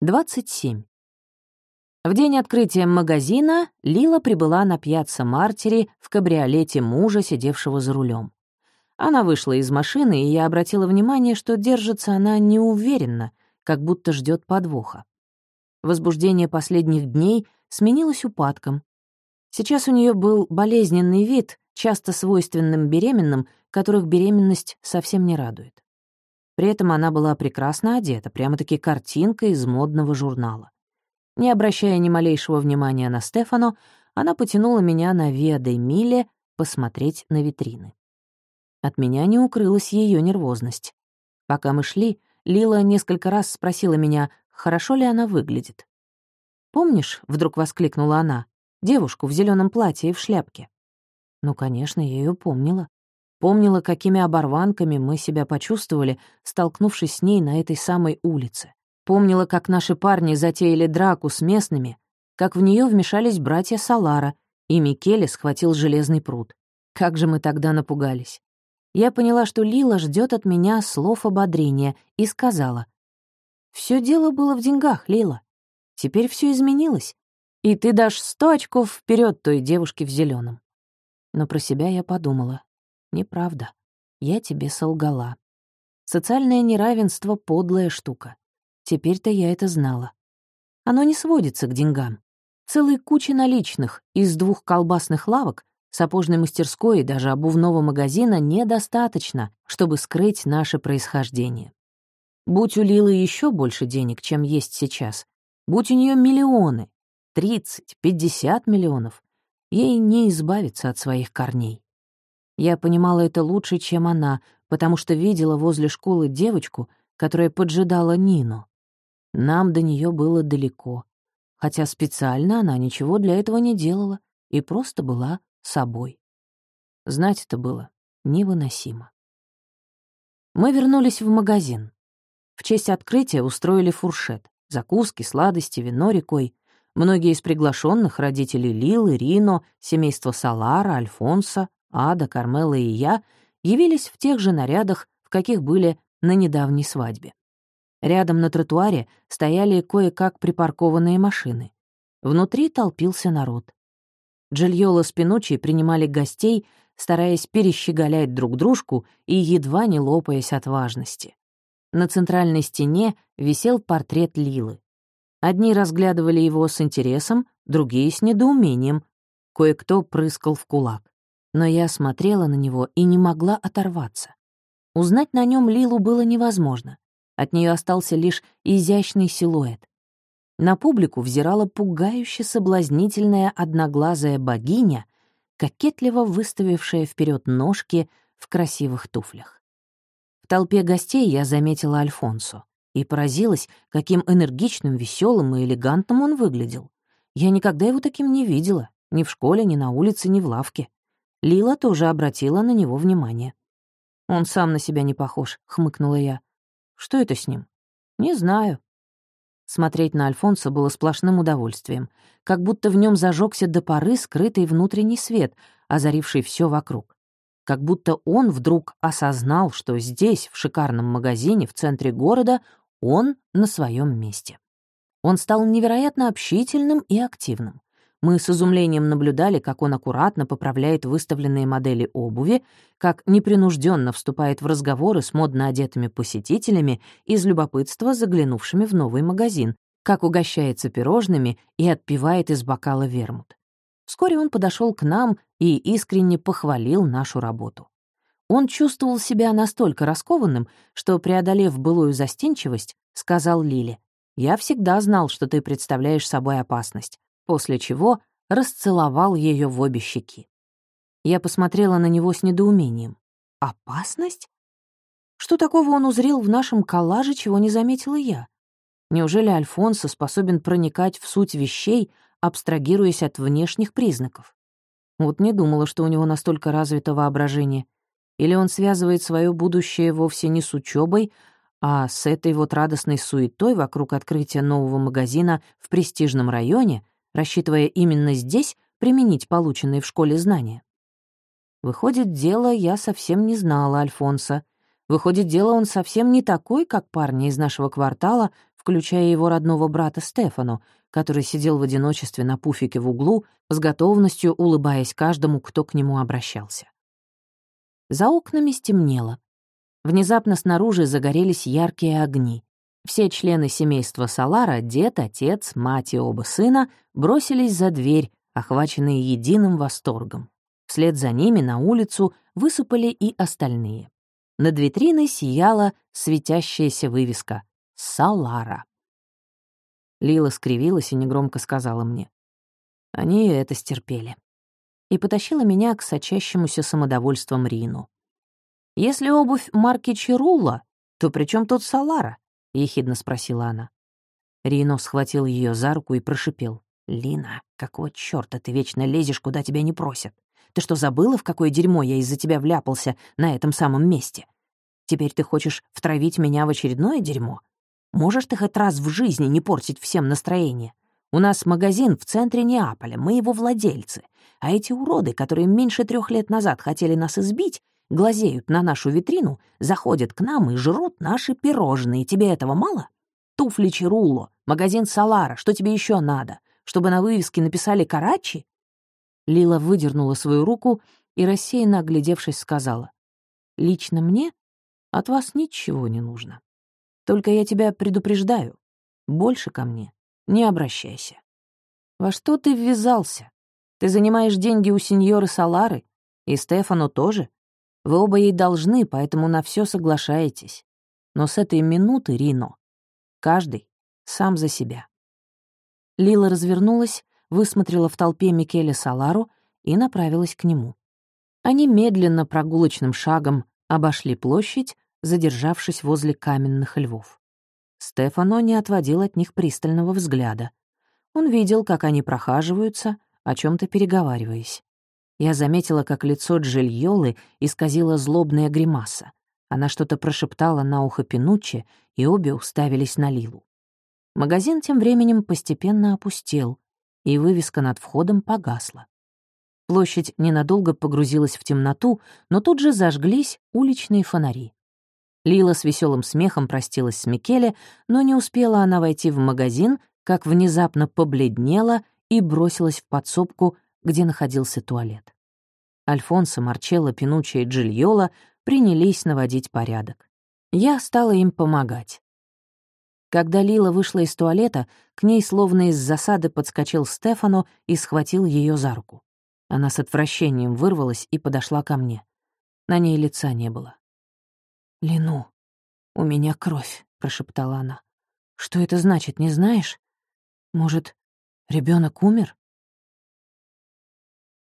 27. В день открытия магазина Лила прибыла на пьяцца Мартери в кабриолете мужа, сидевшего за рулем. Она вышла из машины, и я обратила внимание, что держится она неуверенно, как будто ждет подвоха. Возбуждение последних дней сменилось упадком. Сейчас у нее был болезненный вид, часто свойственным беременным, которых беременность совсем не радует. При этом она была прекрасно одета, прямо-таки картинка из модного журнала. Не обращая ни малейшего внимания на Стефано, она потянула меня на Виа де Миле посмотреть на витрины. От меня не укрылась ее нервозность. Пока мы шли, Лила несколько раз спросила меня, хорошо ли она выглядит. «Помнишь?» — вдруг воскликнула она, девушку в зеленом платье и в шляпке. Ну, конечно, я ее помнила. Помнила, какими оборванками мы себя почувствовали, столкнувшись с ней на этой самой улице. Помнила, как наши парни затеяли драку с местными, как в нее вмешались братья Салара, и Микеле схватил железный пруд. Как же мы тогда напугались. Я поняла, что Лила ждет от меня слов ободрения, и сказала. Все дело было в деньгах, Лила. Теперь все изменилось, и ты дашь сто очков вперед той девушке в зеленом. Но про себя я подумала. Неправда. Я тебе солгала. Социальное неравенство — подлая штука. Теперь-то я это знала. Оно не сводится к деньгам. Целой кучи наличных из двух колбасных лавок, сапожной мастерской и даже обувного магазина недостаточно, чтобы скрыть наше происхождение. Будь у Лилы еще больше денег, чем есть сейчас, будь у нее миллионы, 30, 50 миллионов, ей не избавиться от своих корней. Я понимала это лучше, чем она, потому что видела возле школы девочку, которая поджидала Нину. Нам до нее было далеко, хотя специально она ничего для этого не делала и просто была собой. Знать это было невыносимо. Мы вернулись в магазин. В честь открытия устроили фуршет, закуски, сладости, вино рекой. Многие из приглашенных родителей Лилы, Рино, семейство Салара, Альфонса, Ада, Кармела и я явились в тех же нарядах, в каких были на недавней свадьбе. Рядом на тротуаре стояли кое-как припаркованные машины. Внутри толпился народ. Джильола с Пинуччи принимали гостей, стараясь перещеголять друг дружку и едва не лопаясь от важности. На центральной стене висел портрет Лилы. Одни разглядывали его с интересом, другие — с недоумением. Кое-кто прыскал в кулак но я смотрела на него и не могла оторваться. Узнать на нем Лилу было невозможно. От нее остался лишь изящный силуэт. На публику взирала пугающе соблазнительная одноглазая богиня, кокетливо выставившая вперед ножки в красивых туфлях. В толпе гостей я заметила Альфонсо и поразилась, каким энергичным, веселым и элегантным он выглядел. Я никогда его таким не видела, ни в школе, ни на улице, ни в лавке. Лила тоже обратила на него внимание. «Он сам на себя не похож», — хмыкнула я. «Что это с ним?» «Не знаю». Смотреть на Альфонса было сплошным удовольствием, как будто в нем зажегся до поры скрытый внутренний свет, озаривший все вокруг. Как будто он вдруг осознал, что здесь, в шикарном магазине в центре города, он на своем месте. Он стал невероятно общительным и активным. Мы с изумлением наблюдали, как он аккуратно поправляет выставленные модели обуви, как непринужденно вступает в разговоры с модно одетыми посетителями из любопытства заглянувшими в новый магазин, как угощается пирожными и отпивает из бокала вермут. Вскоре он подошел к нам и искренне похвалил нашу работу. Он чувствовал себя настолько раскованным, что, преодолев былую застенчивость, сказал Лиле, «Я всегда знал, что ты представляешь собой опасность после чего расцеловал ее в обе щеки. Я посмотрела на него с недоумением. «Опасность? Что такого он узрел в нашем коллаже, чего не заметила я? Неужели Альфонсо способен проникать в суть вещей, абстрагируясь от внешних признаков? Вот не думала, что у него настолько развито воображение. Или он связывает свое будущее вовсе не с учебой, а с этой вот радостной суетой вокруг открытия нового магазина в престижном районе, рассчитывая именно здесь применить полученные в школе знания. Выходит, дело я совсем не знала Альфонса. Выходит, дело он совсем не такой, как парни из нашего квартала, включая его родного брата Стефану, который сидел в одиночестве на пуфике в углу, с готовностью улыбаясь каждому, кто к нему обращался. За окнами стемнело. Внезапно снаружи загорелись яркие огни. Все члены семейства Салара, дед, отец, мать и оба сына, бросились за дверь, охваченные единым восторгом. Вслед за ними на улицу высыпали и остальные. Над витриной сияла светящаяся вывеска «Салара». Лила скривилась и негромко сказала мне. Они это стерпели. И потащила меня к сочащемуся самодовольством Рину. «Если обувь марки Чирула, то при чем тут Салара?» — ехидно спросила она. Рино схватил ее за руку и прошипел. «Лина, какого чёрта ты вечно лезешь, куда тебя не просят? Ты что, забыла, в какое дерьмо я из-за тебя вляпался на этом самом месте? Теперь ты хочешь втравить меня в очередное дерьмо? Можешь ты хоть раз в жизни не портить всем настроение? У нас магазин в центре Неаполя, мы его владельцы. А эти уроды, которые меньше трех лет назад хотели нас избить, глазеют на нашу витрину, заходят к нам и жрут наши пирожные. Тебе этого мало? Туфли Чирулло, магазин Салара, что тебе еще надо? Чтобы на вывеске написали «Карачи»?» Лила выдернула свою руку и, рассеянно оглядевшись, сказала, «Лично мне от вас ничего не нужно. Только я тебя предупреждаю, больше ко мне не обращайся. Во что ты ввязался? Ты занимаешь деньги у сеньоры Салары, и Стефану тоже. Вы оба ей должны, поэтому на все соглашаетесь. Но с этой минуты, Рино, каждый сам за себя. Лила развернулась, высмотрела в толпе Микеле Салару и направилась к нему. Они медленно прогулочным шагом обошли площадь, задержавшись возле каменных львов. Стефано не отводил от них пристального взгляда. Он видел, как они прохаживаются, о чем то переговариваясь. Я заметила, как лицо Джильолы исказило злобная гримаса. Она что-то прошептала на ухо Пинуччи, и обе уставились на Лилу. Магазин тем временем постепенно опустел, и вывеска над входом погасла. Площадь ненадолго погрузилась в темноту, но тут же зажглись уличные фонари. Лила с веселым смехом простилась с Микеле, но не успела она войти в магазин, как внезапно побледнела и бросилась в подсобку, где находился туалет. Альфонсо, Марчелло, Пинуччи и Джильола принялись наводить порядок. Я стала им помогать. Когда Лила вышла из туалета, к ней словно из засады подскочил Стефано и схватил ее за руку. Она с отвращением вырвалась и подошла ко мне. На ней лица не было. «Лину, у меня кровь», — прошептала она. «Что это значит, не знаешь? Может, ребенок умер?»